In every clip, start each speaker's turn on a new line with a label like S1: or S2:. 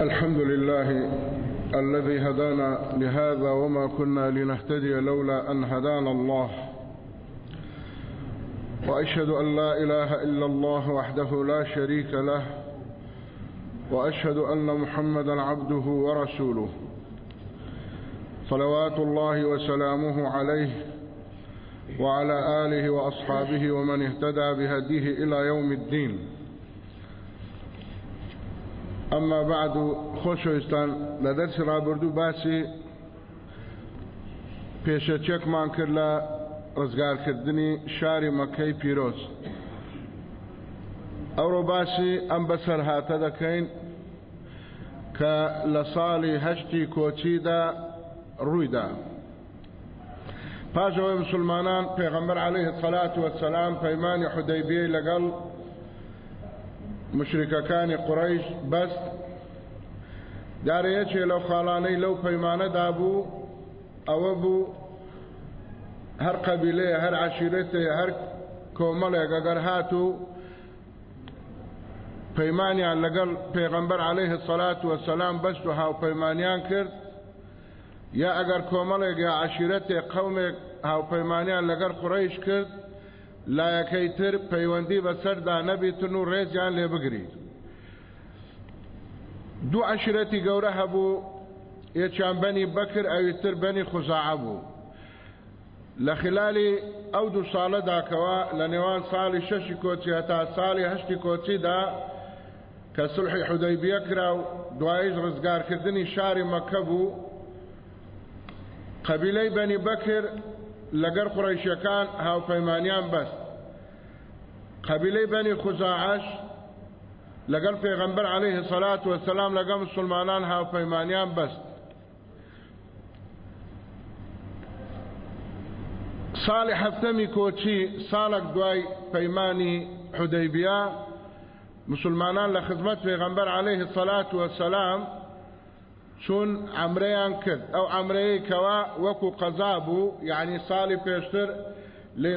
S1: الحمد لله الذي هدانا لهذا وما كنا لنهتدي لولا أن هدانا الله. وأشهد أن لا إله إلا الله وحده لا شريك له. وأشهد أن محمدا عبده ورسوله. صلوات الله وسلامه عليه وعلى آله وأصحابه ومن اهتدى بهديه إلى يوم الدين. أما بعد خۆشەویستان لە دەرسی ڕابردوو باسی پێشەچێکمان کرد لە ڕزگارکردنی شاری مەکەی پیرۆز. ئەوڕۆ باسی ئەم بەسەر هاتە دەکەین کە لە ساڵی هەشتی کۆچیدا ڕوویدا. پاشەوەی مسلمانان پێغەمبەر عليه سەلات وەسەلام پەیمانی حودەیبیەی لەگەڵ مشرکەکانی قڕیش بەست دارەیەکێ لەو خاڵانەی لەو پەیمانەدا بوو ئەوە بوو هەر قەبیلەیە هەر عشیرەتەیە هەر کۆمەڵێک ئەگەر هاتوو پەیمانیان لەگەڵ پێغەمبەر عليه سەلات وەسەلام بەست و هاوپەیمانیان کرد یا ئەگەر کۆمەڵێک یا عشیرەتێک قەومێک هاوپەیمانیان لەگەر قڕیش کرد لایەکەی تر پەیوەندی بەسەردا نەبیتن و ڕێزیان لێ بگریت. دوو عشرەتی گەورە هەبوو یەکیان بەنی بەکر ئەویتر بەنی خوزاعە بوو. لە خلالی ئەو دوو ساڵەداکەوە لە نێوان ساڵی شەشی کۆچی هەتا ساڵی هەشتی کۆچیدا کە سلحی حودەیبیە کرا و دوایش ڕزگارکردنی شاری مەکە بوو قەبیلەی بەنی بەکر لەگەر قڕیشەکان هاوپەیمانیان بەست. قەبیلەی بەنی خوزاعش لەگەڵ پێغەمبەر عليه سەلات وەسەلام لەگەڵ مسلمانان هاوپەیمانیان بەست. ساڵی هەفتەمی کۆچی ساڵک دوای پەیمانی حودەیبیا مسلمانان لە خزمەت پێغەمبەر عليه سەلات وەسەلام چون عمرەیان کرد. ئەو عمرەیە کەوا وەکو قەزا بوو یعنی ساڵی پێشتر لێ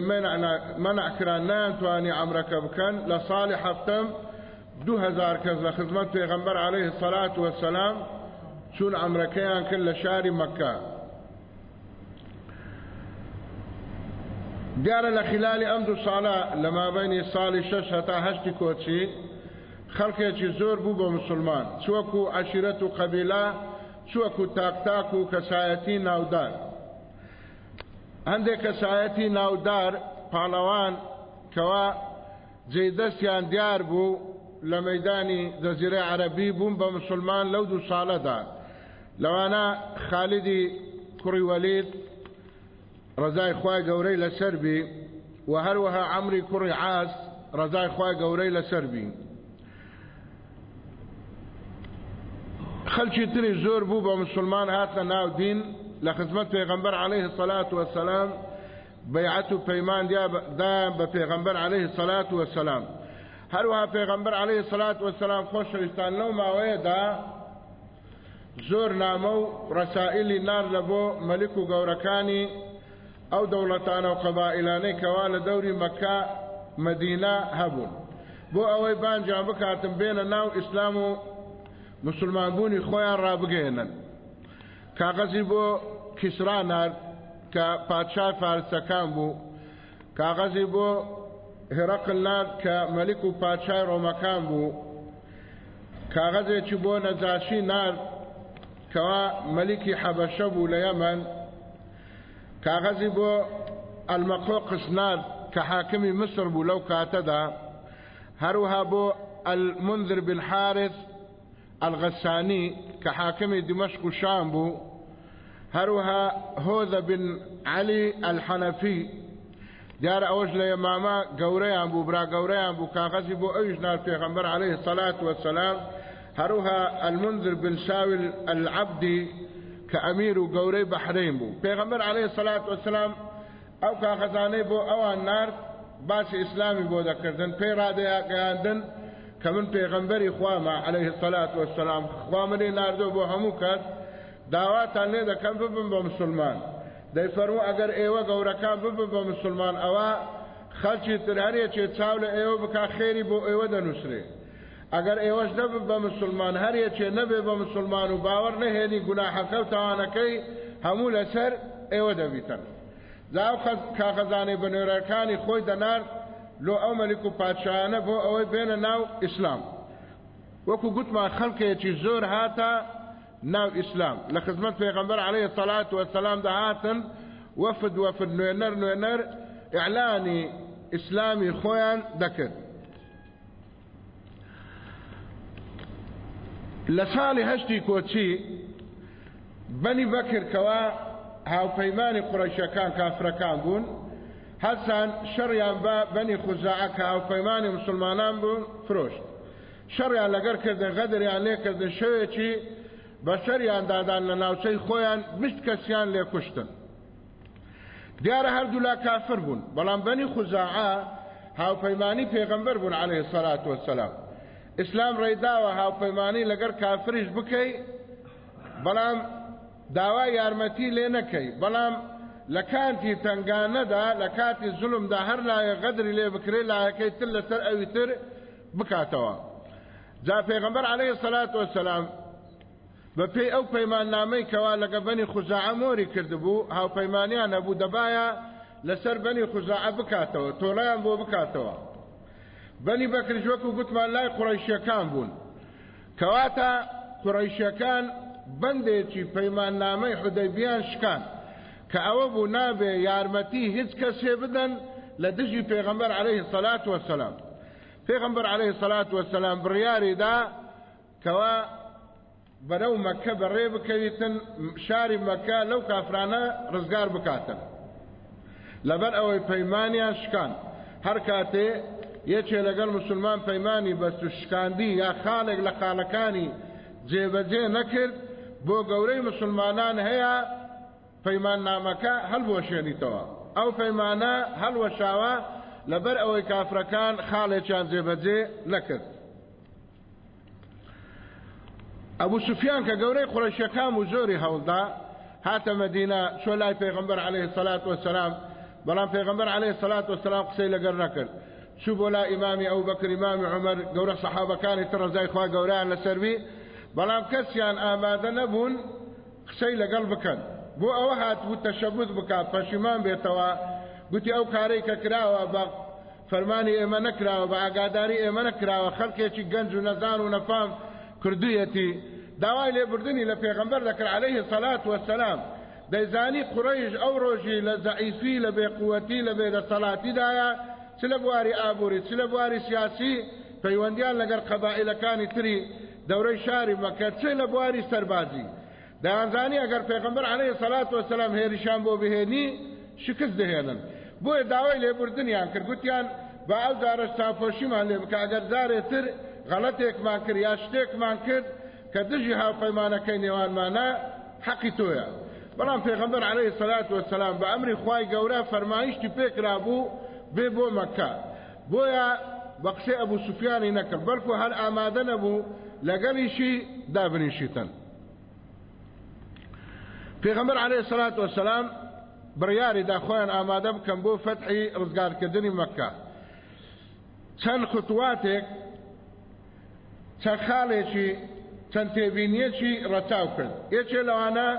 S1: مەنعکران نایانتوانی عمرەکە بکەن. لە ساڵی هەفتەم دو هزار کەس لە خزمەت پێغەمبەر علیه سەلات وەسەلام چون عمرەکەیان کرد لە شاری مەکە. دیارە لە خلالی ئەم دوو ساڵە لە مابینی ساڵی شەش هەتا هەشتی کۆچی خەڵکێکی زۆر بوو بۆ مسلمان. چوەکو عشیرەت و قەبیلا چوەکو تاکتاک و کەسایەتی ناودار. هەندێک کەسایەتی ناودار پاڵەوان کەوا جێدەستیان دیار بوو لە مەدانی دەزیرە عەربی بوون بە مسلمان لەو دوو ساڵەدا. لەوانە خالیدی کوڕی وەلید ڕزای خوای گەورەی لەسەر بی و هەروەها عەمری کوڕی عاس ڕزای خوای گەورەی لەسەر خەلکی تری زۆر بوو بە مسلمان هاتە ناو دین لە خزمەت پێغەمبەر عليه الصلاة والسلام بەیعەت و پەیمان دا بە پێغەمبەر عليه الصلاة والسلام. هەروەها پێغەمبەر عليه الصلاة والسلام خۆشەویستان لەو ماوەیەدا زۆر نامە و ڕەسائلی نار لە بۆ مەلیک و گەورەکانی ئەو دەوڵەتانە و قەبائلانەی کەوا لە دەوری مەکە مەدینە هەبوون بۆ ئەوەی بانجان بکاتم بێنە ناو ئیسلام و مسلمانبوونی خۆیان ڕابگەێنن کاغەزی بۆ کیسرا نرد کە پادشای فارسەکان بوو کاغەزی بۆ هێرەقل نرد کە مەلیک و پادشای ڕۆمەکان بوو کاغەزێکی بۆ نەجاشی نرد کەوا مەلیکی حەبەشە بوو لە یەمەن کاغەزی بۆ مصر بوو لەو کاتەدا هەروها بۆ المنذر بن حارث الغساني كحاكم دمشق الشام بو هروها هوذا بن علي الحنفي. دیار ئەوەش لە یەماما گەورەیان بوو برا گەورەیان بوو کاغەزی بۆ ئەویش نار پێغەمبەر عليه الصلاة والسلام. هروها المنذر بن ساوي العبدي كأمير وقوري بحرين بو. پێغەمبەر عليه الصلاة والسلام ئەو کاغەزانەی بۆ ئەوان نار باسی ئیسلامی بۆ دەکردن پێی ڕادەیەگەیاندن کە من پێغەمبەری خوامە عليه الصلاة والسلام خوا منی ناردۆ بۆ هەموو کەس داواتان لێ دەکەم ببن بە مسلمان. دەیفەرمو ئەگەر ئێوە گەورەکان ببن بە مسلمان ئەوە خەلکی تر هەرێکێ چاو لە ئێوە بک خێری بۆ ئێوە دەنووسێ ئەگەر ئێوەش نەب بە مسلمان هەرەکێ نەبێ بە مسلمان و باوەڕ نەهێنی گوناحەکە و تاوانەکەی هەموو لەسەر ئێوە دەبیتن. زاو کاخەزانەی بنوێرەکانی خۆی دەنارد لۆ ئەو مەلیک و پادشایانە بۆ ئەوەی بێنە ناو ئیسلام وەکو گوتمان خەڵکێکی زۆر هاتە ناو ئیسلام لە خزمەت پێغەمبەر عليه الصلاة والسلام دەهاتن وفد وفد نوێنەر نوێنەر ئیعلانی ئیسلامی خۆیان دەکرد لە ساڵی هەشتی کۆچی بەنی بەکردکەوە هاوپەیمانی قڕەشەکان کافرەکان بوون هەسان شەڕیان بە بەنی خوزاعە کە هاوپەیمانی مسلمانان بوون فرۆشت. شەڕیان لەگەر کردن غەدریان لێکردن شەوێکی بە شەریان دادان لە ناوچەی خۆیان مشت کەسیان لێ کوشتن. دیارە هەردوو لا کافر بوون بەڵام بەنی خوزاعە هاوپەیمانی پێغەمبەر بوون عليه سەلات وسلام ئیسلام ڕێداوە هاوپەیمانی لەگەر کافریش بکەی بەڵام داوای یارمەتی لێ نەکەی بەڵام لە کاتی تنگانەدا لە کاتی زلمدا هەر لایە غەدری لێ بکرێ لایەکەی تر لەسەر ئەوی تر بکاتەوە. جا پێغەمبەر عليه سەلات وسلام بە پێی ئەو پەیماننامەی کەوا لەگە بەنی خوزاعە مۆری کردبوو هاوپەیمانیان هەبوو دەبایە لەسەر بەنی خوزاعە بکاتەوە تۆڵیان بۆ بکاتەوە. بەنی بەکرژوەک و گوتمان لای قڕیشیەکان بوون. کەواتە قڕیشیەکان بەندێکی پەیماننامەی حودەیبیان شکان. کە ئەوە بوو نابێ یارمەتی هیچ کەسێ بدەن لە دژی پێغەمبەر عليه سەلات وەسەلام پێغەمبەر عليه سەلات وەسەلام بڕیاریدا کەوا بەرەو مەکە بەڕێ بکەویتن شاری مەکە لەو کافرانە ڕزگار بکاتن. لەبەر ئەوەی پەیمانیان شکان. هەر کاتێ یەکێ لەگەڵ مسلمان پەیمانی بە شکاندی یا خاڵێک لە خاڵەکانی جێبەجێ نەکرد بۆ گەورەی مسلمانان هەیە پەیمان نامەکە هەڵبۆشێنیتەوە ئەو پەیمانە هەڵوەشاوە لەبەر ئەوەی کافرەکان خاڵێکیان جێبەجێ نەکرد. ئەبوو سوفیان کە گەورەی قڕەشەکان و زۆری هەوڵدا هاتە مدینە چۆ لای پێغمبەر عليه الصلاة والسلام بەڵام پێغمبەر عليه الصلاة والسلام قسەی لەگەر نەکرد. چوو بۆ لا ئیمامی ئەو بەکر ئیمامی عمر گەورە سەحابەکانی تر ڕزای خوا گەوریان لەسەروی بەڵام کەسیان ئامادە نەبوون قسەی لەگەڵ بکەن. بۆ ئەوە هاتبوو تەشەبوت بکات پەشیمان بێتەوە. گوتی ئەو کارەی کە کراوە بە فەرمانی ئێمە نەکراوە بە ئاگاداری ئێمە نەکراوە خەڵکێکی گەنج و نەزان و نەفام کردویەتی. داوای لێبوردنی لە پێغەمبەر دەکرد عليه سەلات وەسەلام دەیزانی قڕەیش ئەو ڕۆژی لە زەعیفی لە بێقوەتی لە بێدەسەڵاتیدایە چ لە بواری ئابووری چ لە بواری سیاسی پەیوەندیان لەگەر قەبائلەکانی تری دەورەی شاری مەکە چ لە بواری سەربازی. دەیانزانی ئەگەر پێغەمبەر عليه سەلات وەسەلام هێریشان بۆ بهێنی شکست دەهێنن بۆیە داوای لێبوردنیان کرد گوتیان با ئەو جارە چاپۆشیمان لێ بکە ئەگەر جارێتر غەڵەتێکمان کرد یا شتێکمان کرد کە دژی هاوپەیمانەکەی نێوانمانە حەقی تۆیە. بەڵام پێغەمبەر عليه سەلات وەسەلام بە ئەمری خوای گەورە فەرمایشتی پێکرا بوو بێ بۆ مەکە. بۆیە بە قسەی ئەبوو سوفیانی نەکرد بەڵکو هەر ئامادە نەبوو لەگەڵیشی دابنیشیتن. پێغەمبەر عليه سەلات وەسەلام بڕیاری داخۆیان ئامادە بکەم بۆ فەتحی ڕزگارکردنی مەکە. چەند خوتواتێک چەند خاڵێکی چەند تێبینیەکی ڕەتاو کرد. یەکێ لەوانە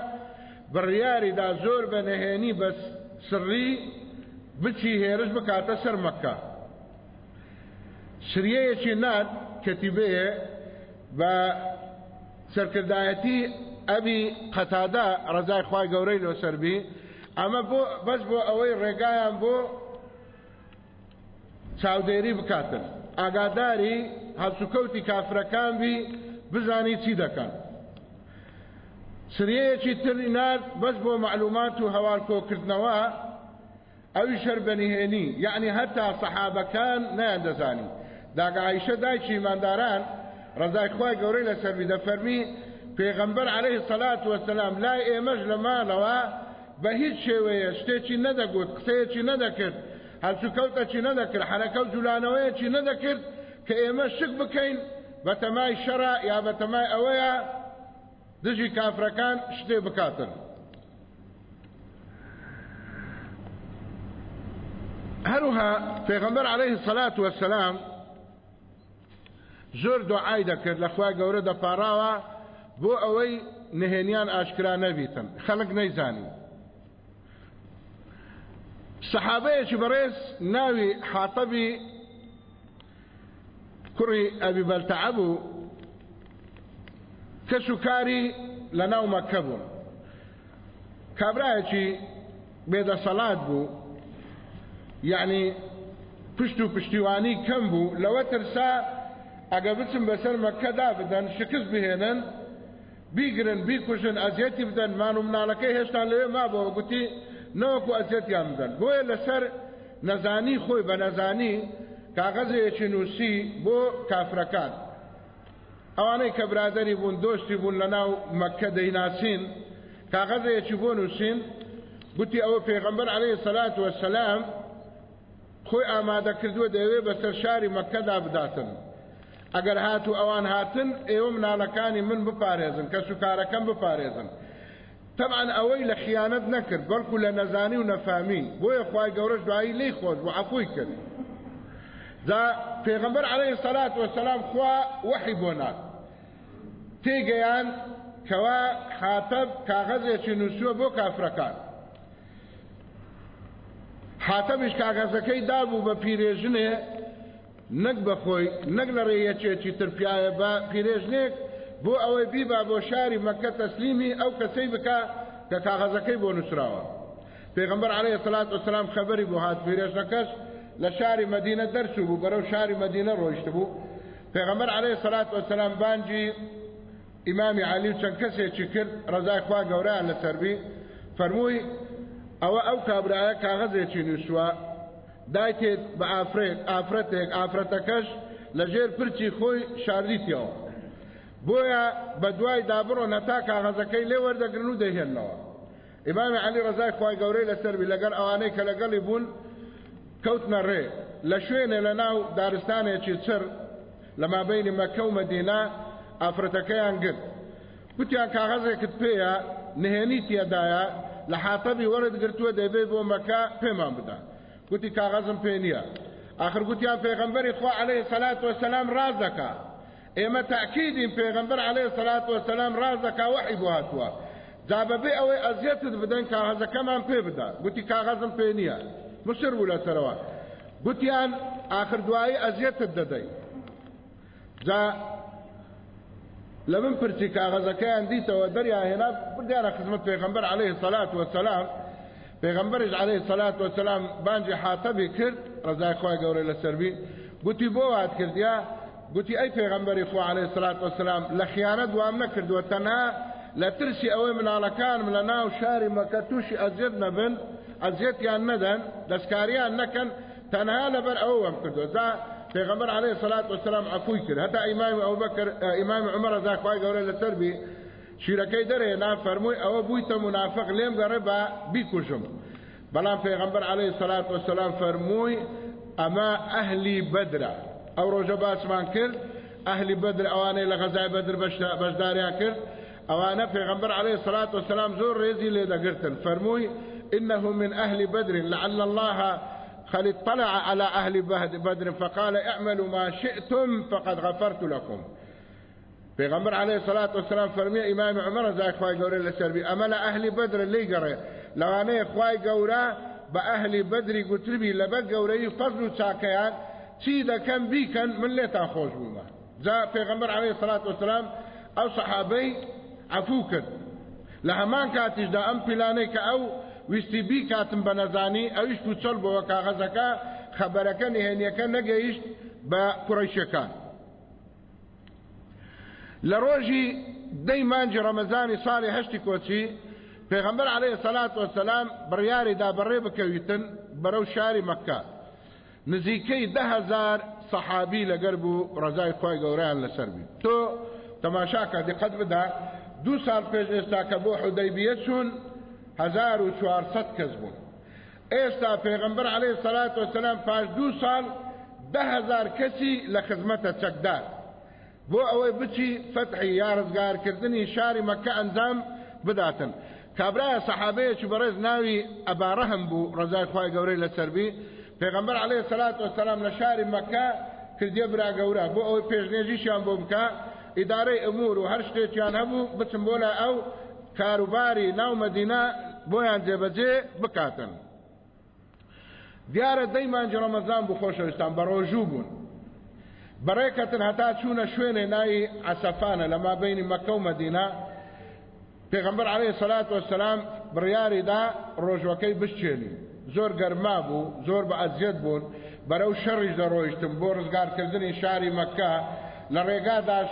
S1: بڕیاریدا زۆر بە نەهێنی بە سڕی بچی هێرش بکاتە سەر مەکە. سریەیەکی نات کەتیبەیە بە سەرکردایەتی ئەبی قەتادا ڕزای خوای گەورەی لۆ سەربی ئەمە بۆ بەس بۆ ئەوەی ڕێگایان بۆ چاودێری بکاتن. ئاگاداری هەڵسوکەوتی کافرەکان بی بزانی چی دەکەن. سریەیەکی تری نار بەس بۆ معلومات و هەوارکۆکردنەوە ئەوی شەر بەنیهێنی یعنی هەتا سەحابەکان نیان دەزانی. داگایشە دایکی ایمانداران ڕزای خوای گەورەی لەسەروی دەفەرمی پێغەمبەر عليه سەلات وەسەلام لای ئێمەش لە ماڵەوە بە هیچ شێوەیە شتێکی نەدەگوت قسەیەکی نەدەکرد هەلسوکەوتەکی نەدەکرد حرەکە و جوولانەوەیەکی نەدەکرد کە ئێمە شک بکەین بە تەمای شەڕە یا بە تەمای ئەوەیە دژی کافرەکان شتێ بکاتن. هەروها پێغەمبەر عليه الصلاة والسلام زۆر دوعای دەکرد لەخوای گەورە دەپاراوە بۆ ئەوەی نهێنیان ئاشکرا نەبیتن. خەڵک نەیزانی. سەحابەیەکی بەڕێز ناوی حاتەبی کوڕی ئەبی بەلتەعە بوو کەس و کاری لە ناو مەکە بوون. کابرایەکی بێدەسەڵات بوو یعنی پشت و پشتیوانی کەم بوو لەوە ترسا ئەگە بچم بەسەر مەکەدا بدەن شکست بهێنن بیگرن بیکوژن ئەزیەتی بدەن مان و مناڵەکەی هێشتا لەوێ مابەوە گوتی نەوەکو ئەزیەتیان بدەن. بۆیە لەسەر نەزانی خۆی بە نەزانی کاغەزەیەکی نووسی بۆ کافرەکان. ئەوانەی کە برادری بوون دۆستی بوون لە ناو مەکە دەیناسین کاغەزەیەکی بۆ نووسین گوتی ئەوە پێغەمبەر عليه سەلات وەسەلام خۆی ئامادە کردووە دەوێ بەسەر شاری مەکەدا بداتن. ئەگەر هاتو ئەوان هاتن ئێوە مناڵەکانی من بپارێزن کە سوکارەکەم بپارێزن. طبعا ئەوەی لە خیانەت نەکرد بەڵکو لە نەزانی و نەفامی بۆیە خی گەورەش دوایی لی خۆش بۆ عفوی کرد. دا پێغمبەر عليه سەلات وسلام خوا وحی بۆ نات. تێگەیان کەوا حاتەب کاغەزێکی نووسووە بۆ کافرەکان. حاتەبیش کاغەزەکەی دابوو بە پیرێژنێ نەک بەخۆی نەک لە ڕێیەکێکی ترپایە بە پیرێژنێک بۆ ئەوەی بیبا بۆ شاری مەکە تەسلیمی ئەو کەسەی بکە کە کاغەزەکەی بۆ نووسراوە. پێغمبەر عليه سلات وسلام خەبەری بۆ هات پیرێژنەکەش لە شاری مدینە دەرچوو بوو بەرەو شاری مدینە ڕۆیشت بوو. پێغمبەر عليه سلات وسلام بانجی ئیمامی علی و چەند کەسێکی کرد ڕزای خوا گەوریان لەسەربی فەرمووی ئەوە ئەو کابرایە کاغەزێکی نووسووە دایتێت بە ئافرێت ئافرەتێک ئافرەتەکەش لە ژێر پرچی خۆی شاردیتیەوە. بۆیە بە دوای دابڕۆ نەتا کاغەزەکەی لێ وەردەگرن و دەهێننەوە. ئیمامی علی ڕزای خی گەورەی لەسەروی لەگەڵ ئەوانەی کە لەگەڵی بوون کەوتنە ڕێ. لە شوێنێ لە ناو دارستانێکی چر لە مابینی مەکە و مەدینا ئافرەتەکەیان گرت. گوتیان کاغەزێکت پێیە نهێنی تێدایە لە حاتەبی وەرت گرتووە دەبێ بۆ مەکە پێمان بدە. گوتی کاغەزم پێ نییە آخر گوتیان پێغمبەری خوا عليه سلات وسلام ڕاز دەکا ئێمە تاکیدین پێغمبەر عليه سلات وسلام ڕاز دەکا وحی بۆ هاتووە جا بەبێ ئەوەی ئەزیەتت بدەن کاغەزەکەمان پێ بدە گوتی کاغەزم پێ نییە مشر بوو لەسەرەوە گوتیان آخر دوایی ئەزیەتت دەدەی. جا لە من پرچی کاغەزەکەیان دیتەوە دەریاهێنا بردیانە خزمەت پێغمبەر عليه سلات وسلام پێغمبەرش عليه سلات وسلام بانجی حاتەبی کرد ڕزای خۆی گەورەی لەسەربی گوتی بۆ وات کردیا گوتی ئەی پێغمبەری خۆ عليه سلات وسلام لە خیانەت دوام نەکردووە تەنها لە ترسی ئەوەی مناڵەکانم لە ناو شاری مەکە تووشی ئەزیێت نەبن ئەزیێتیان نەدەن دەستکاریان نەکەن تەنها لەبەر ئەوە وەم کردو دا پێغمبەر عليه سلات وسلام عفوی کرد. هەتا ئیمامی ئەوبەکر ئیمامی عمر ڕزای خۆی گەورەی لەسەربی شیرەکەی دەرێنا فەرمووی ئەوە بوویتە منافق لێم گەڕێ بە بیکوژم. بەڵام پێغمبەر عليه سلات وسلام فەرمووی ئەمە ئەهلی بەدرە. ئەو ڕۆژە باسمان کرد ئەهلی بەدر ئەوانەی لە غەزای بەدر بەشداریان کرد. ئەوانە پێغمبەر عليه سلات وسلام زۆر ڕێزی لێ دەگرتن فەرمووی إنه من أهل بدر لعل الله قد اطلع على أهل بدر فقال اعملوا ما شئتم فقد غفرت لكم. پیغمبر علیه الصلاة والسلام فرمی امام عمر زای خوای گوره لسربی اما أهل بدر لی گره. لوانه خوای گوره با أهل بدری گوتربی لبر گوره فضل و چاکیان چی دکن بیکن من لیتا خوش بوما جا پیغمبر علیه الصلاة والسلام أو صحابی عفو کرد. لهمان کاتش دا ام پلانه که أو ویستی بی کاتم بنزانی اویش پوچل بو کاغذکا خبرکە نهێنیەکە نەگەیشت بە کوڕیشەکان ڕۆژی دەی مانجی ڕەمەزانی ساڵی هەشتی کۆچی پێغەمبەر عليه سەلات وسلام بڕیاری دا بەڕێ بکەویتن بەرەو شاری مەکە نزیکەی دههزار سەحابی لەگەر بوو ڕزای خۆی گەوریان لەسەر بی تۆ تەماشاکە دقت بدا دوو سال پێش ئێستا کە بۆ حودەیبیە چوون هزار و چوارسەد کەس بوون. ئێستا پێغەمبەر عليه سەلات وسلام پاش دوو سال ده هزار کەسی لە خزمەتە چەکدار. بۆ ئەوەی بچی فتحی یا ڕزگارکردنی شاری مەکە ئەنجام بداتن. کابرایە سەحابەیەکی بەڕێز ناوی ئەبارەهم بوو ڕزای خوای گەورەی لەسەربی پێغەمبەر عليه الصلاة والسلام لە شاری مەکە کردێ برا گەورە. بۆ ئەوەی پێشنێژیشیان بۆ بکە ئیدارەی ئەمور و هەر شتێکیان هەبوو بچم بۆ لە ئەو کاروباری ناو مەدینە بۆیان جێبەجێ بکاتن. دیارە دەی مانجی ڕەمەزان بوو خۆشەویستان بە ڕۆژوو بوون. بەڕێکەتن هەتا چوونە شوێنێ ناوی عسەفانە لە مابینی مەکە و مەدینە پێغمبەر عليه سەلات وسلام بڕیاریدا ڕۆژوەکەی بشچێنی. زۆر گەرما بوو زۆر بە ئەزیێت بوون بەرەو شەڕیش دەڕۆیشتم بۆ ڕزگارکردنی شاری مەکە. لە ڕێگاداش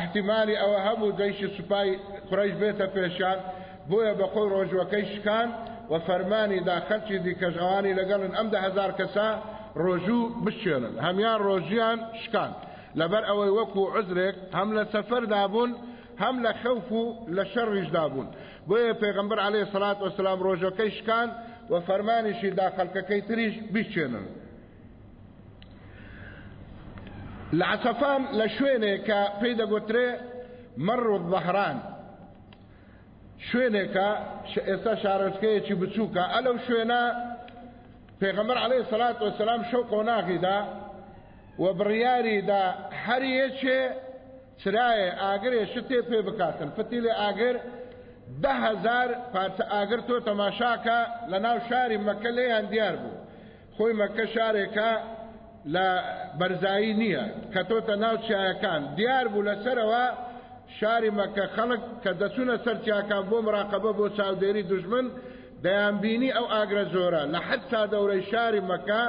S1: احتیمالی ئەوە هەبوو دەیشی سوپای قڕیش بێتە پێشان بۆیە بە خۆی ڕۆژوەکەی شکان و فەرمانی دا خەلکی دیکەژەوانی لەگەڵن ئەم ده هزار کەسا ڕۆژوو بشێنن هەمان ڕۆژیان شکان. لەبەر ئەوەی وەکو عزرێک هەم لە سەفەردا بوون هەم لە خەوف و لە شەڕیشدا بوون بۆیە پێغمبەر عليه سلات وسلام ڕۆژەکەی شکان و فەرمانیشی داخەلکەکەی تریش بیچێنن لە عسەفان لە شوێنێک کە پێی دەگوترێ مەڕ و بەهران. شوێنێکە ئێستا شارەکەیەکی بچووکە. ئەلەو شوێنە پێغەمبەر عليه سلات وسلام شەو قۆناغیدا و بڕیاریدا هەر یەکێ چرایە ئاگرێ شتێ پێ بکاتن. فتیلێ ئاگر ده هزار پارچە ئاگر تۆ تەماشاکە لە ناو شاری مەکە لێیان دیار بوو خۆی مەکە شارێکە لە بەرزایی نییە کە تۆتە ناو چیایەکان دیار بوو لەسەرەوە شاری مەکە خەڵک کە دەچونە سەر چیاکان بۆ مراقبە بۆ چاودێری دژمن دەیانبینی ئەو ئاگرە زۆرە. لە حەد تا دەورەی شاری مەکە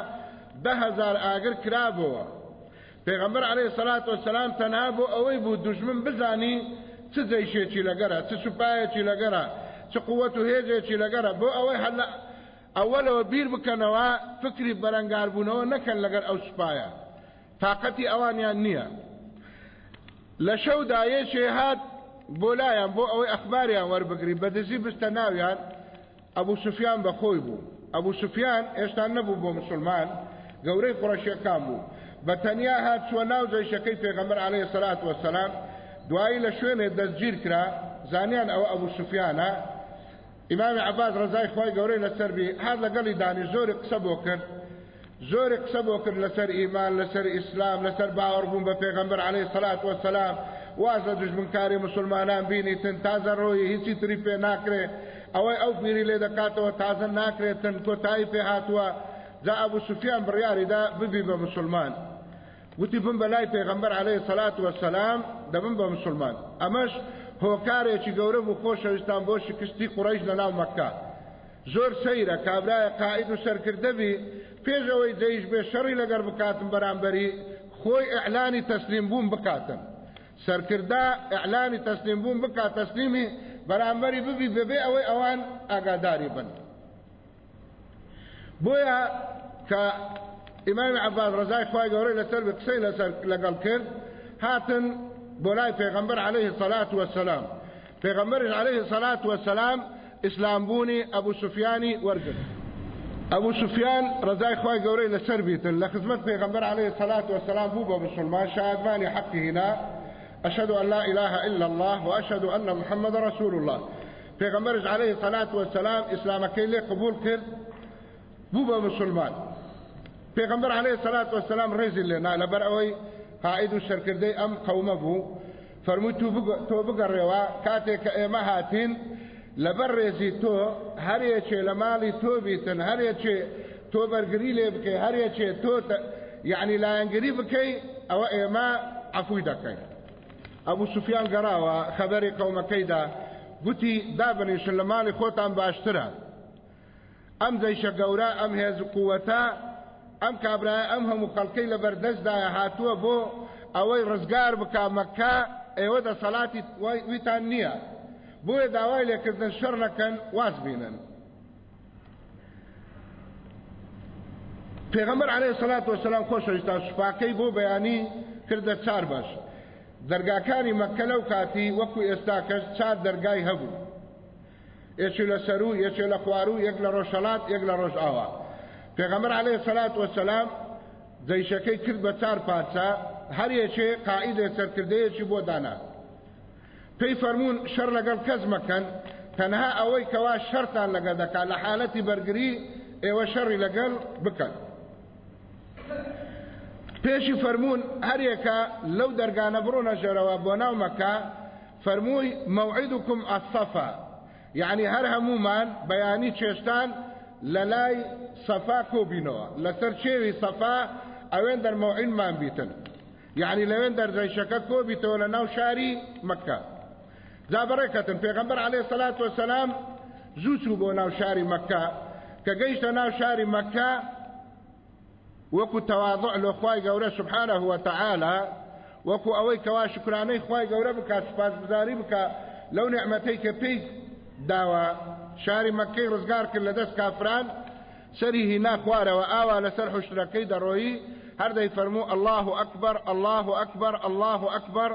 S1: ده هزار ئاگر کرابەوە پێغەمبەر عليه سلات وسلام تەنها بۆ ئەوەی بوو دژمن بزانی چ جەیشێکی لەگەرە چ سوپایەکی لەگەرە چ قووەت و هێزێکی لەگەرە. بۆ ئەوەی هەل ئەوەلەوە بیر بکەنەوە فکری بەرەنگاربوونەوە نەکەن لەگەر ئەو سوپایە. تااقەتی ئەوانیان نییە. لە شەودا یەکێ هات بۆ لایەن بۆ ئەوەی ئەخباریان وەربگری بەدەزی بستە ناویان. ئەبوو سوفیان بەخۆی بوو. ئەبوو سوفیان ئێستا نەبوو بۆ مسلمان گەورەی قڕەشیەکان بوو. بە تەنیا هات چوە ناو جەیشەکەی پێغەمبەر عليه الصلاة والسلام دوایی لە شوێنێ دەستگیر کرا زانیان ئەوە ئەبوو سوفیانە. ئیمام عباس ڕزای خۆی گەورەی لەسەربی هات لەگەڵی دانی زۆری قسە بۆ کرد. زۆری قسە بۆ کرد لەسەر ئیمان لەسەر ئیسلام لەسەر باوەڕبوون بە پێغەمبەر عليه الصلاة والسلام واز لە دژمنکاری مسلمانان بینیتن تازە ڕۆی هیچی تری پێ ناکرێ ئەوەی ئەو پیری لێ دەکاتەوە تازە ناکرێتن کۆتایی پێ هاتووە جا ئەبوو سوفیان بڕیاریدا ببی بە مسلمان. وتی بم بەلای پێغەمبەر عليه سلات وسلام دەبم بە مسلمان. ئەمەش هۆکارێکی گەورە بوو خۆشەویستان بۆ شکستی قوڕیش لە ناو مەکە زۆر سەیرە کابرایە قائید و سەرکردەبی پێشەوەی جەیش بێ شەڕی لەگەر بکاتن بەرامبەری خۆی ئەعلانی تەسلیم بوون بکاتن سەرکردا ئەعلانی تەسلیم بوون بکات تەسلیمی بەرامبەری ببی ببێ ئەوەی ئەوان ئاگاداری بن بۆیە کە ئیمام عباس ڕزای خوای گەورەی لەسەر قسەی لەسەر لەگەڵ کرد هاتن بۆ لای پێغەمبەر عليه سەلات وەسەلام پێغەمبەرش عليه سەلات وەسەلام ئیسلام بوونی ئەبوو سوفیانی وەرگرت ئەبوو سوفیان ڕزای خوای گەورەی لەسەر بیتن. لە خزمەت پێغەمبەر عليه سەلات وەسەلام بوو بە مسلمان شادمانی حەقی هینا. أشهد أن لا إله إلا الله وأشهد أن محمد رسول الله. پیغمبرش عليه الصلاة والسلام اسلام کلی قبول کرد بو به مسلمان. پیغمبر عليه الصلاة والسلام رزی لنا لبر اوی قائد سرکرده ام قومه بو. فرمو تو بگروا کاته که ایمه هاتین. لبر رزی تو هر یچه لمالی تو بیتن هر یچه تو برگری لی بکی هر یچه تو يعني لا ينقري بكي أو ايما عفو سفيان قراوة خبري قوم كيدا گوتی دابنیشن لە ماڵی خۆتان باشترە. ئەم دەیشە گەورە ئەم هێز قووەتە ئەم کابرای ئەم هەموو خەڵکەی لە بەردەستدایە هاتووە بۆ ئەوەی ڕزگار بکامەکە ئێوە دەسەڵاتی ویتان نییە. بۆیە داوای لێکردن شەڕ نەکەن واز بینن. پێغەمبەر عليه سلات وسلام خۆشەویستا سوپاکەی بۆ بەیانی کردە چار باش دەرگاکانی مەکە لەو کاتی وەکو ئێستا کەس چار دەرگای هەبوو. یەکی لە سەرو یەکێ لە خوارو یەک لە ڕۆژەڵات یەک لە ڕۆژ ئاوا پێغەمبەر عليه سلات وسلام جەیشەکەی کرد بە چار پارچە هەر یەکێ قائیدێ سەرکردەیەکی بۆ دانا. پێی فەرمونون شەڕ لەگەڵ کەس مەکەن تەنها ئەوەی کەوا شەرتان لەگە دەکات لە حالەتی بەرگری ئێوە شەڕی لەگەڵ بکەن. پێشی فەرمونون هەرێکە لەو دەرگانە بڕۆنە ژێرەوە بۆ ناو مەکە فەرمووی مەوعیدکم ئەسەفا یعنی هەر هەمومان بەیانی چێشتان لە لای سەفا کۆبینەوە لەسەر چێوی سەفا ئەوێن دەرمەوعینمان بیتن. یعنی لەوێن دەرزەیشەکە کۆبیتەوە لە ناو شاری مەکە جا بەڕێکەتن پێغەمبەر عليه سەلات وسلام زوو چوو بۆ ناو شاری مەکە کە گەیشتە ناو شاری مەکە وەکو تەواضع لە خوای گەورە سبحانه وتعالى شکرانەی خوای گەورە بکات سپاسگوزاری بکە لەو نعمەتەی کە پێی داوە شاری مەکەی ڕزگار کرد لە دەست کافران سەری هینا خوارەوە ئاوا لەسەر حشتەکەی دەڕۆیی هەردەی فەرموو الله ئەکبەر الله ئەکبەر الله ئەکبەر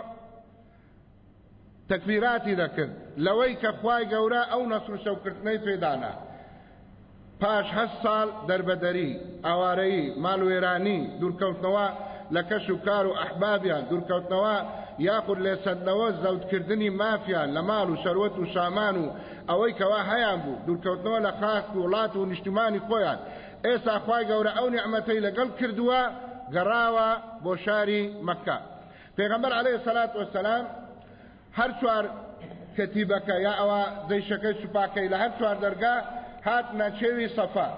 S1: تەکبیراتی دەکرد لەوەی کە خوای گەورە ئەو نەسر و شەوکردنەی پێدانا پاش هەست ساڵ دەربەدەری ئاوارەیی ماڵوێرانی دوورکەوتنەوە لە کەش و کار و ئەحبابیان. دوورکەوتنەوە یاخود لێسەدنەوە زەوتکردنی مافیان لە ماڵ و شەروەت و شامان و ئەوەی کەوا هەیان بوو. دوورکەوتنەوە لە خاست و وڵات و نیشتیمانی خۆیان. ئێستا خوای گەورە ئەو نیعمەتەی لەگەڵ کردووە گەڕاوە بۆ شاری مەکە. پێغەمبەر عليه سەلات وسلام هەر چوار کەتیبەکە یا ئەوە دەیشەکەی سوپاکەی لە هەر چوار دەرگا هات ناچێوی سەفا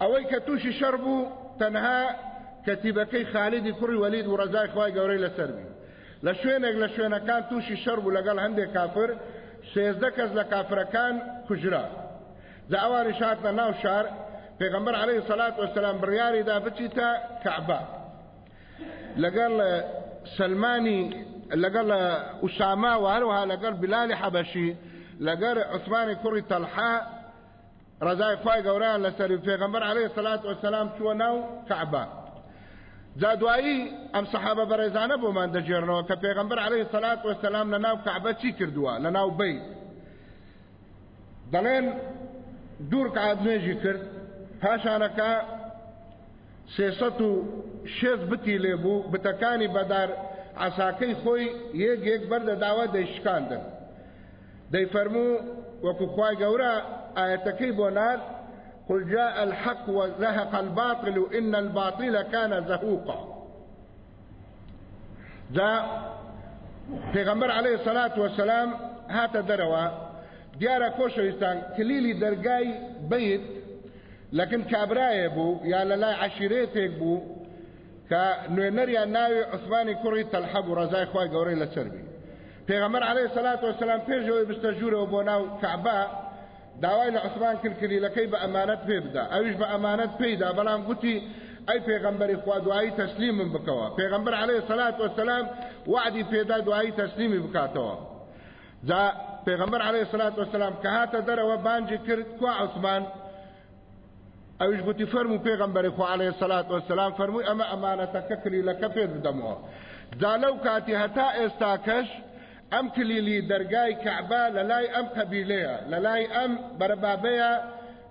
S1: ئەوەی کە تووشی شەڕ بوو تەنها کەتیبەکەی خالیدی کوڕی و ڕزای خوای گەورەی لەسەروی لە شوێنێک لە شوێنەکان تووشی شەڕ بوو لەگەڵ هەندێک کافر سێزدە کەس لە کافرەکان کوژرا جا ئەوانی شاتنە ناو شار پێغەمبەر عليه سەلات وسلام بڕیاریدا بچیتە کەعبە لەگەڵ سلمانی لەگەڵ ئوساما و هەروەها لەگەڵ بلالی حەبەشی لەگەر عوسمانی کوڕی تەلحا ڕزای خوای گەوریان لەسەر پێغەمبەر عليه سەلات وسلام چووە ناو کەعبە. جا دوایی ئەم سەحابە بەڕێزانە بۆمان دەجێڕنەوە کە پێغەمبەر عليه سەلات وسلام لە ناو کەعبە چی کردووە؟ لە ناو بەیت دەڵێن دوور کات نوێژی کرد پاشانەکە سێسەد و شێز بتی لێبوو بتەکانی بەدار عساکەی خۆی یەک یەک بەردەداوە دەیشکاندن. وەکو خوای گەورە ئاەتەکەی بۆ نار قل جاء الحق وزهق الباطل إن الباطل كان زهوقا. جاء پیغمبر عليه الصلاة والسلام هات دروا دیارە کۆشەویستان کلیلی دەرگای بیت لەکن کابرایە بوو یا لە لای عشیرێتێک بوو کە نوێنەریان ناوی عوسمانی کوڕی تەلحە بوو ڕزای خۆی گەورەی لەسەربی پێغەمبەر عليه سەلات وسلام پێشەوەی بستە ژوورەوە بۆ ناو کعبە داوای لە عوسمان کرد کلیلەکەی بە ئەمانەت پێ بدا ئەویش بە ئەمانەت پێیدا بەڵام گوتی ئەی پێغەمبەری خوا دوایی تەسلیمم بکەوە پێغەمبەر عليه سەلات وسلام وعدی پێدا دوایی تەسلیمی بکاتەوە جا پێغەمبەر عليه سەلات وسلام کە هاتە دەرەوە بانجی کرد کوا عوسمان ئەوش گوتی فەرمو پێغەمبەری خوا عليه سەلات وسلام فەرمووی ئەمە ئەمانەتەکە کلیلەکە پێ بدەمەوە جا لەو کاتی هەتا ئێستا ئەم کلیلی دەرگای کەعبا لە لای ئەم قەبیلەیە لە لای ئەم بەرەبابەیە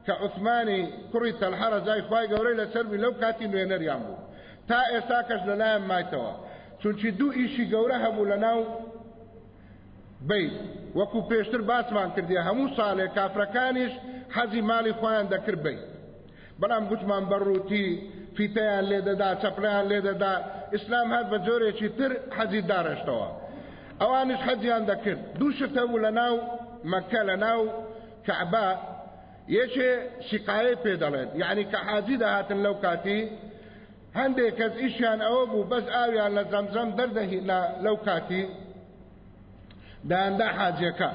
S1: کە عوسمانی کوڕی تەلحە ڕەزای خوای گەورەی لەسەروی لەو کاتی نوێنەریان بوو تا ئێستا کەس لەلایەن مایتەوە چونکی دوو ئیشی گەورە هەبوو لە ناو بیت وەکو پێشتر باسمان کردی. هەموو ساڵێک کافرەکانیش حەزی ماڵی خۆیان دەکرد بیت بەڵام گوتمان بەڕووتی فیتەیان لێ دەدا چەپلیان لێ دەدا ئیسلام هات بە جۆرێکی تر حەزی دارەشتەوە ئەوانش حەجیان دەکرد دوو شتە بوو لە ناو مەکە لە ناو کەعبا یەکێ شقایە پێ دەڵێن یعنی کە حاجی دەهاتن لەو کاتی هەندێک کەس ئیشیان ئەوە بوو بەس ئاویان لە زەمزەم دەردەهی لەو کاتی داندا حاجەکە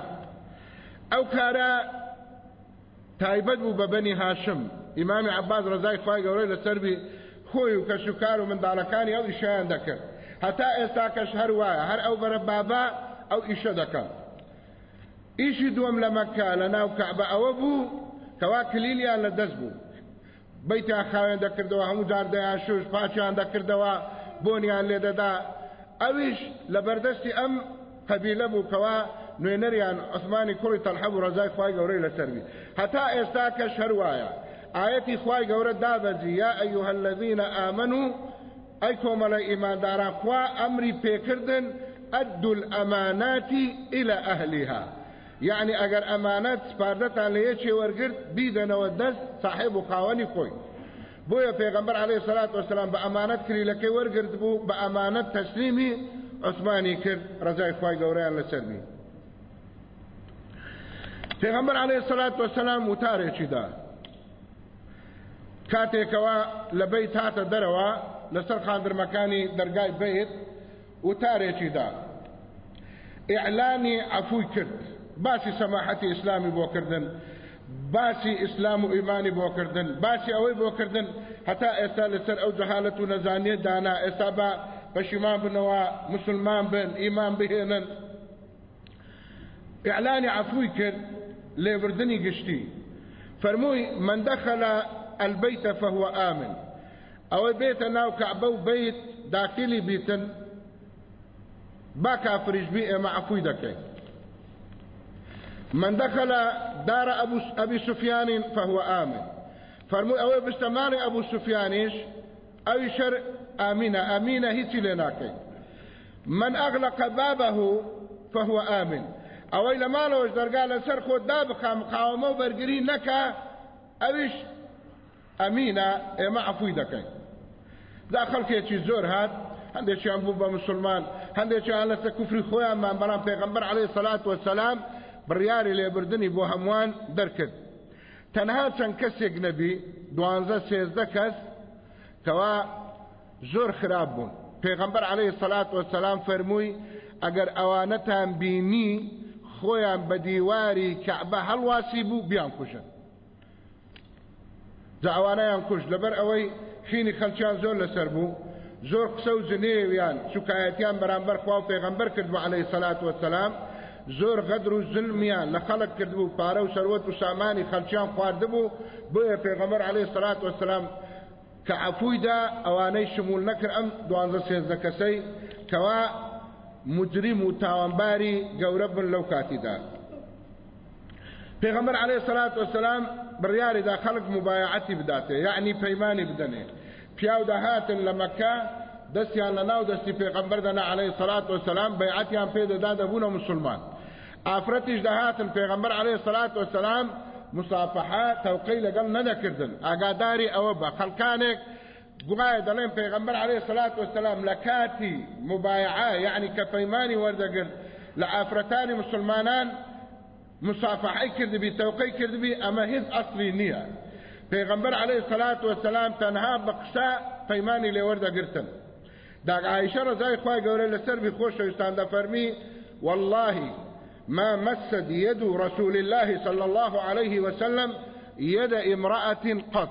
S1: ئەو کارە تایبەت بوو بە بەنی هاشم. ئیمامی عباس ڕزای خوای گەورەی لەسەربی خۆی و کەشوکار و ئەو ئیشیان دەکرد هەتا ئێستا کەش هەر وایە هەر ئەو بەرە بابا ئەو ئیشە دەکەن ئیشی دووەم لە مەکە لە ناو کەعبە ئەوە بوو کەوا کلیلیان لە دەست بوو بەیتیان خاوێن دەکردەوە هەموو شوش پاچیان دەکردەوە بۆنیان لێدەدا ئەویش لە بەردەستی ئەم قەبیلە بوو کەوا نوێنەریان عثمانی کوڕی تەلحە بوو ڕزای خوای گەورەی لەسەروی هەتا ئێستا کەش هەر وایە ئاەتی خوای دابەجی يا أيها الذين آمنوا ئەی کۆمەڵە ئیمانداران خوا ئەمری پێکردن ئەدو الأمانات إلى أهلها يعني ئەگەر ئەمانەت سپاردەتان لە یەکێ وەرگرت بیدەنەوە دەست صاحب و خاوەنی خۆی. بۆیە پێغمبەر عليه سلات وسلام بە ئەمانەت کری لەکەی وەرگرت بوو بە ئەمانەت تەسلیمی عثمانی کرد ڕزای خی گەوریان لەسەربی پێغمبەر عليه سلات وسلام وتارێکی دا. کاتێکەوە لە بیت هاتە دەرەوە لەسەر خاندرمەکانی دەرگای بیت وتارێکی دا ئیعلانی عفوی کرد باسی سەماحەتی ئیسلامی بۆکردن باسی ئیسلام و ئیمانی بۆکردن باسی ئەوەی بۆکردن هەتا ئێستا لەسەر ئەو جەهالەت و نەزانیت دانا. ئێستا بە پەشیمان بنەوە مسلمان بن ئیمان بهێنن إعلان عفوی کرد لێبردنی گشتی فەرمووی من دخل البيت فهو آمن. ئەوەی بێتە ناو کەعبە و بیت داخلی بیتن با کافریش بی ئێمە عفوی دەکەین من دخل دار أبو أبي سفيان فهو آمن. فرمو أو بستمان أبو سفيانيش أو شر آمنة آمنة هيتي لناكي من أغلق بابه فهو آمن. أو إلى ما لو قال سر خود داب خام قاومه برقري نكا أوش أمينة إما عفوي دكي دا خلقيتي زور هاد. هەندێکیان بوو بە مسلمان. هەندێکیان لەسە کوفری خۆیان مان بەڵام پێغمبەر عليه سلات وسلام بڕیاری لێبردننی بۆ هەمووان دەرکرد تەنها چەند کەسێک نەبی دوانزە سێزدە کەس کەوا زۆر خراپ بوون پێغەمبەر عليه سەلات وسلام فەرمووی ئەگەر ئەوانەتان بینی خۆیان بە دیواری کەعبە هەڵواسی بوو بیان کوشن جا ئەوانەیان کوش لەبەر ئەوەی خینی خەلچیان زۆر لەسەر بوو زۆر قسە و زنێویان شکایەتیان بەرامبەر خوا و پێغەمبەر کرد بە عليه سەلات وسلام زۆر غەدر و زلمیان لە خەڵک کردبوو پارە و سەروەت و سامانی خەلچیان خواردبوو بۆیە پێغەمەر عليه سلات وسلام کە عفوویدا ئەوانەی شمول نەکرد ئەم دوانزە سێزدە کەسەی کەوا مجرم و تاوانباری گەورە بن لەو کاتیدا پێغەمبەر عليه سلات وسلام بڕیاریدا خەڵک مبایعەتی بداتێ یعنی پەیمانی بدەنێ پیاو دەهاتن لە مەکە دەستیان لە ناو دەستی پێغەمبەر دەنا عليه سلات وسلام بەیعەتیان پێدەدا دەبوونە مسلمان. ئافرەتیش دەهاتن پێغەمبەر عليه سلات وسلام مسافحە تەوقەی لەگەڵ نەدەکردن ئاگاداری ئەوە بە خەڵکانێک گوایە دەڵێن پێغەمبەر عليه سلات وسلام لە کاتی مبایعە یعنی کە پەیمانی وەردەگرت لە ئافرەتانی مسلمانان مسافحەی کردبی تەوقەی کردبی ئەمە هیچ ئەسلی نییە پێغەمبەر عليه سلات وسلام تەنها بە قسە پەیمانی لێوەردەگرتن داگ عائشة رضای خواه گوره لسر بی خوش وستان دفرمی والله ما مسد يد رسول الله صلى الله عليه وسلم يد امرأة قط.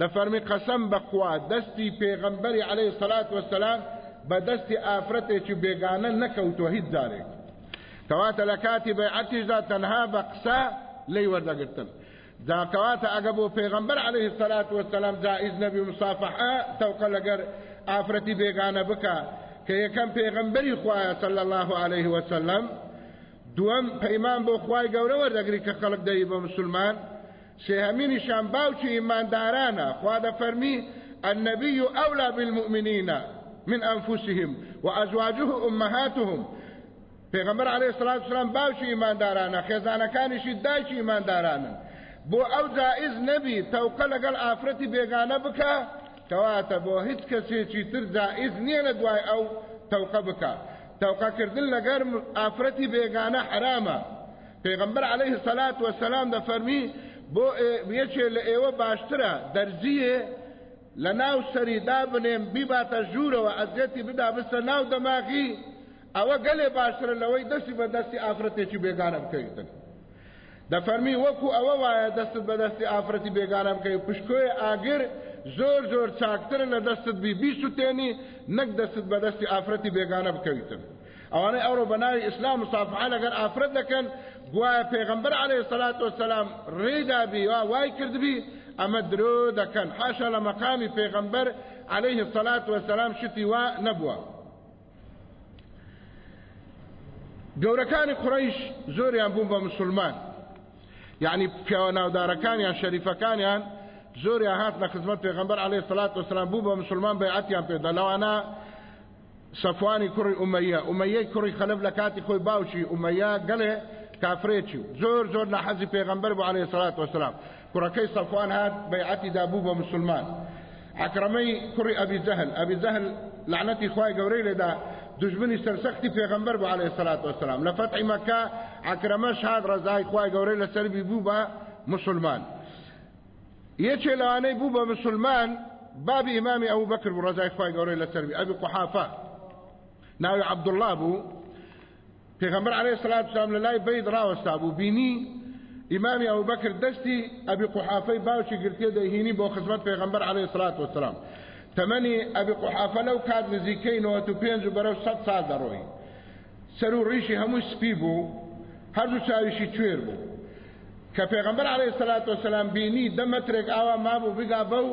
S1: دفرمي قسم بقوا دستي پیغمبر عليه الصلاة والسلام بدستي آفرته چو بيگانه نكوتو هيد دارك كواتا لكاتي بيعتي تنها بقسا لي وردقرتن ذا كواتا أقبو پیغمبر عليه الصلاة والسلام جائز نبي مصافحة توقع لقر ئافرەتی بێگانە بکە کە یەکەم پێغەمبەری خوایە صلی الله عليه وسلم. دووەم پەیمان بۆ خوای گەورە وەردەگری کە خەڵک دەی بە مسلمان. سێهەمینیشان باوکی ئیماندارانە خوا دەفەرمی النبي أولى بالمؤمنين من أنفسهم وأزواجه أمهاتهم. پیغمبر علیه الصلاة والسلام باوشی ایماندارانه خێزانەکانیشی دایکی ایماندارانن بۆ ئەو جائز نەبی تەوقە لەگەڵ ئافرەتی بێگانە بکە کەواتە بۆ هیچ کەسێکی تر جائز نییە لە دوای ئەو تەوقە بکە. تەوقەکردن لەگەر ئافرەتی بێگانە حرامە. پێغمبەر عليه الصلاة والسلام دەفەرمی بۆ یەکێ لە ئێوە باشترە دەرزیە لە ناو سەریدا بنێم بیباتە ژوورەوە ئەزیەتی بدا بستە ناو دەماغی ئەوە گەلێ باشترە لەوەی دەستی بە دەستی ئافرەتێکی بێگانە بکەیتن دەفەرمی وەکو ئەوە وایە دەستت بە دەستی ئافرەتی بێگانە بکەیت پشکۆی ئاگر زۆر زۆر چاکترە لە دەستت بی بیسوتێنی نەک دەستت بە دەستی ئافرەتی بێگانە بکەویتن ئەوانەی ئەوڕۆ بەناوی ئیسلام مسافحە لەگەر ئافرەت دەکەن گوایە پێغەمبەر عليه سەلات وسلام ڕێدا بی وا وای کردبی ئەمە درۆ دەکەن. حاشا لە مەقامی پێغەمبەر عليه الصلاة والسلام شتی وا نەبووە. گەورەکانی قڕیش زۆریان بوون بە مسلمان. یعنی پیاوە ناودارەکانیان شەریفەکانیان زۆری هات لە خزمەت پێغمبەر عليه سلات وسلام بوو بە مسلمان بەعەتیان پێدا لەوانە سەفوانی کوڕی ئومەیە ئومەیە کوڕی خەلف لە کاتی خۆی باوشی ئومەیە گەلێ کافرێکی و زۆر زۆر لە حەزی پێغمبەر بوو عليه سلات وسلام. کوڕەکەی سەفوان هات بەعەتی دا بوو بە مسلمان. عكرمي كري أبي زهل أبي زهل لعنتي خواي قوري لدا دجمني سرسختي في غنبر عليه الصلاة والسلام. لفتح مكة عكرمش هذا رزاي خواي قوري لسربي بوبا مسلمان. يچه لوانەی بوو بە مسلمان بابی ئیمامی ئەو بەکر بوو ڕزای خوای گەورەی لەسەروی ئەبی قحافە ناوی عبدله بوو. پێغەمبەر عليه الصلاة والسلام لە لای بەید ڕاوەستا بوو. بینی ئیمامی ئەو بەکر دەستی ئەبی قحافەی باوکی گرتێ دەهینی بۆ خزمەت پێغەمبەر عليه الصلاة والسلام تەمەنی ئەبی قحافە لەو کات نزیکەی نەوە و پێنج و بەرەو سەد سال دەڕۆی سەر و ڕیشی هەمووی سپی بوو هەردوو چاویشی کوێر بوو کە پێغمبەر عليه الصلاة والسلام بینی دەمەترێک ئاوا مابوو بگا بەو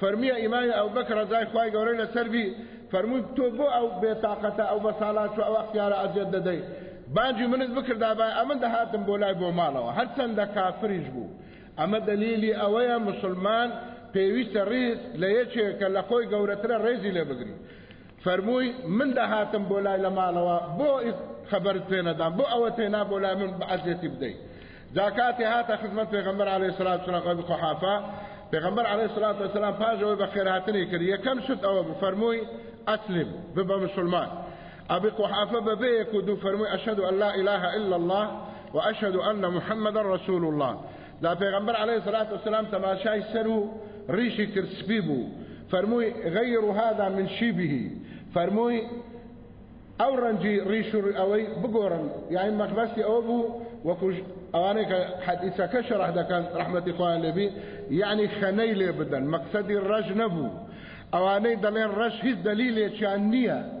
S1: فەرمیە ئیمانی ئەو بەکر ڕزای خوای گەورەی لەسەربی فەرمووی تۆ بۆ ئەو بێتاقەتە ئەو بەساڵات و ئەو اختیارە ئەجێت دەدەی بانجی منت بکردا با ئەمە دەهاتم بۆ لای بۆ ماڵەوە هەرچەندە کافریش بوو ئەمە دلیلی ئەوەیە مسلمان پێویستە ڕیز لە یەکێکە لە خۆی گەورەترە ڕێزی لێ بگری. فەرمووی من دەهاتم بۆ لای لە ماڵەوە بۆ خەبەرت پێ نەدام بۆ ئەوە تێنا بۆ لای من بەعزێتی بدەیت. زكاتي هاتا خدمت پیغمبر عليه الصلاة والسلام قبل قحافة پیغمبر عليه الصلاة والسلام پاجوی بخیراتنی کردی. یکم شد أو بفرموی اسلم ببا مسلمان. ابي قحافة ببيك ودو فرموي اشهد ان لا اله إلا الله واشهد ان محمد رسول الله. دا پیغمبر عليه الصلاة والسلام تماشاي سرو ريشي كرسبيبو فرموي غير هذا من شيبه. فرموي أو رنجي ريشو أوي بقورن. يعني مخبستي أو بو وكو اواني حديثة كشرح دا كان رحمة إخوان لبي. يعني خني لي بدن مقصدي الرج نبو. أواني دلين رج هيز دليل يشانية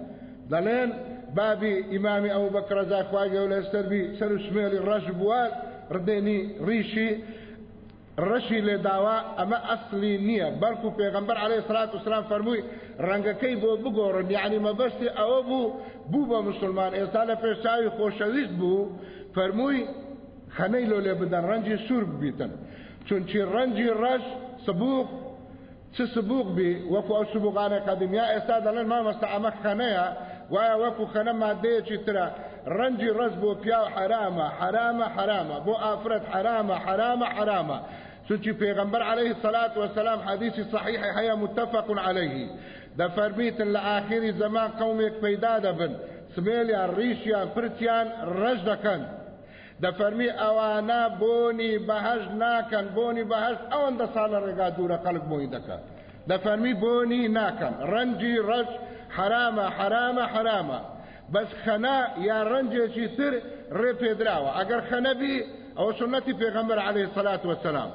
S1: دلين بابي إمامي أبو بكر زاك واجه ولا استربي سلو شميلي الرج بوال رديني ريشي. ڕەشی لێداوا ئەمە ئەسلی نییە بەڵکو پێغمبەر عليه الصلاة والسلام فەرمووی ڕەنگەکەی بۆ بگۆڕن یعنی مەبەستی ئەوە بوو بوو بە مسلمان. ئێستا لە پێشاوی خۆشەویست بوو فەرمووی خەنەی لۆ لێ بدەن ڕەنجی سوور ببیتن چونچی ڕەنجی ڕەش سبوق چ سبوق بی؟ وەکو ئەو سبوقانە قەدیمیا ئێستا دەڵێن مامەستا ئەمە خەنەیە وایە وەکو خەنە مادەیەکی ترە ڕەنجی ڕەش بۆ پیا و حرامە حرامە حرامە بۆ ئافرەت حرامە حرامە حرامە چونکی پێغمبەر عليه الصلاة والسلام حديث صحيح هيا متفق عليه دەفەرمیتن لە ئاخری زەمان قومێک پەیدا دەبن سمێلیان ڕیشیان پرتیان ڕەش دەکەن دەفەرمی ئەوانە بۆنی بەهەش ناکەن بۆنی بەهەش ئەوەندە ساڵە ڕێگا دوورە خەڵک بۆی دەکات دەفەرمی بۆنی ناکەن ڕەنجی ڕەش حرامە حرامە حرامە بەس خەنا یا ڕەنجێکی تر ڕێ پێدراوە ئەگەر خەنەبی ئەو سنەتی پێغەمبەر عليه سەلات وەسەلام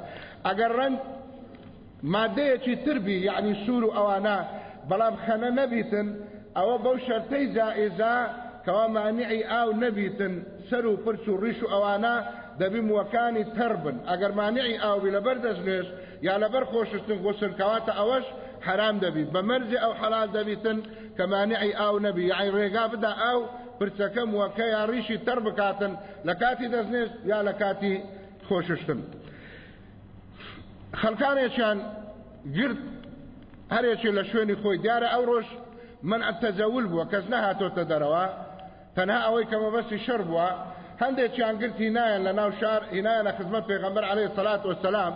S1: ئەگەر ڕەنج مادەیەکی تربی یعنی سوور و ئەوانە بەڵام خەنە نەبیتن ئەوە بەو شەرتەی جائزە کەوا مانعی ئاو نەبیتن سەر و پرچ و ڕیش و ئەوانە دەبی موەکانی تربن. ئەگەر مانعی ئاوی لەبەر دەستێش یا لەبەر خۆشتن غسل کەواتە ئەوەش حرام دەبی بە مەرجی ئەو حەلال دەبیتن کە مانعی ئاو نەبی یعنی ڕێگا بدا ئاو پرچەکە موەکە یا ڕیشی تەر بکاتن لە کاتی دەستنێش یا لە کاتی خۆششتن خەڵکانێکیان گرت هەرێکی لە شوێنی خۆی دیارە ئەو ڕۆژ من التەجەول بووە کەس نەهاتۆتە دەرەوە تەنها ئەوەی کە مەبەستی شەر شار. هینایان لە پێغەمبەر عەلەیهی سەلات وەسەلام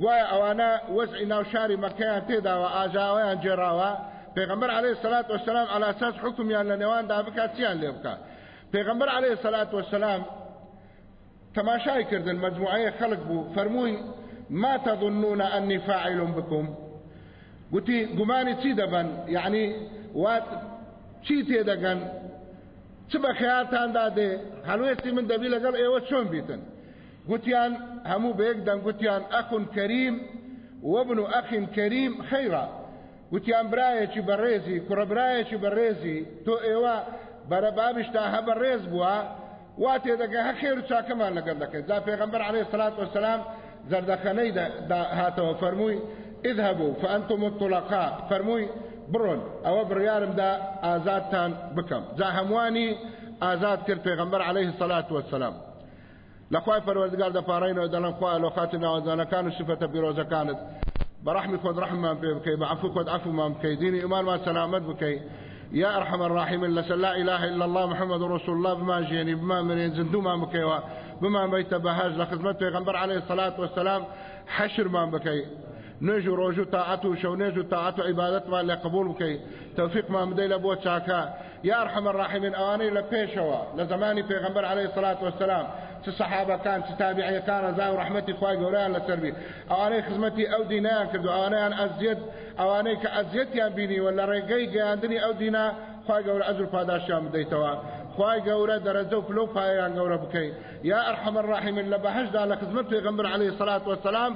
S1: گوایە ئەوانە وەزعی ناو شاری مەکەیان تێداوە ئاژاوەیان جێراوە پێغەمبەر عەلەیهی سەلات وەسەلام عەلا ئەساس حکمیان لە نێواندا بکات چیان لێ بکات پێغەمبەر عەلەیهی سەلات وەسەلام تەماشای کردن مجموعەیە خەڵک بوو فەرمووی ما تظنون أني فاعل بكم؟ قلتي قماني تي دبن يعني وات چی تێدەگەن چ بە خیاتان دادێ؟ هەلوێستی من دەبی لەگەڵ ئێوە چۆن بیتن؟ گوتیان هەموو بەیەک دەنگ گوتیان ئەخون کەریم وەبن و ئەخین کەریم خەیرا گوتیان برایەکی بەڕێزی کوڕەبرایەکی بەڕێزی تۆ ئێوە بەرە بابشتا هە بەڕێز بووە وا تێدەگە هە خێر و چاکەمان لەگەڵ دەکەێت جا پێغەمبەر عەلەیهی سەلات وەسەلام زەردەخەنەی هاتەوە فەرمووی اذهبوا فأنتم الطلقاء. فەرمووی بڕۆن ئەوە بڕیارمدا ئازادتان بکەم جا هەمووانی ئازاد کرد پێغمبەر عليه سەلات وسلام لەخوای پەروەردگار دەپارڕینەوە دەڵم خوا لۆخاتی ناوەزانەکان و سفەتە پیرۆزەکانت بەڕحمی خۆت ڕحممان پێ بکەی بە عفو خۆت عفومان بکەی دینی ئیمانمان سەلامەت بکەی يا أرحم الراحمين لا إله إلا الله محمد رسول الله بما جيني بما من زندو ما مكيوا بما بيت بهاج لخدمت پیغمبر عليه الصلاة والسلام حشر ما بكي نوێژ و ڕۆژ و تاعات و شەو نێژ و تاعات و عیبادەتمان لێ قبول بکەیت تەوفیقمان بدەی لە بۆ چاکە یا ئەرحەم الراحمین ئەوانەی لە پێشەوە لە زمانی پێغەمبەر عەلەیهی سەڵات وەسەلام چ سەحابەکان چ تابعیەکان ڕەزا و ڕەحمەتی خوای گەورەیان لەسەر بی ئەوانەی خزمەتی ئەو دینیان کردو ئەوانەیان ئەزیەت ئەوانەی کە ئەزیەتیان بینیوە لە ڕێگەی گەیاندنی ئەو دینا خوای گەورە ئەجر پاداشیان بدەیتەوە خوای گەورە دەرەجە و پلو پایان گەورە بکەیت یا ئەرحەم الراحمین لە بەهشدا لە خزمەت پێغەمبەر عەلەیهی سەڵات وەسەلام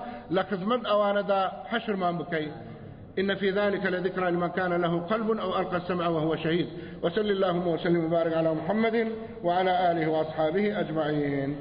S1: إن في ذلك لذكرى لمن كان له قلب أو ألقى السمع وهو شهيد. وسل اللهم وسلم وبارك على محمد وعلى آله وأصحابه أجمعين.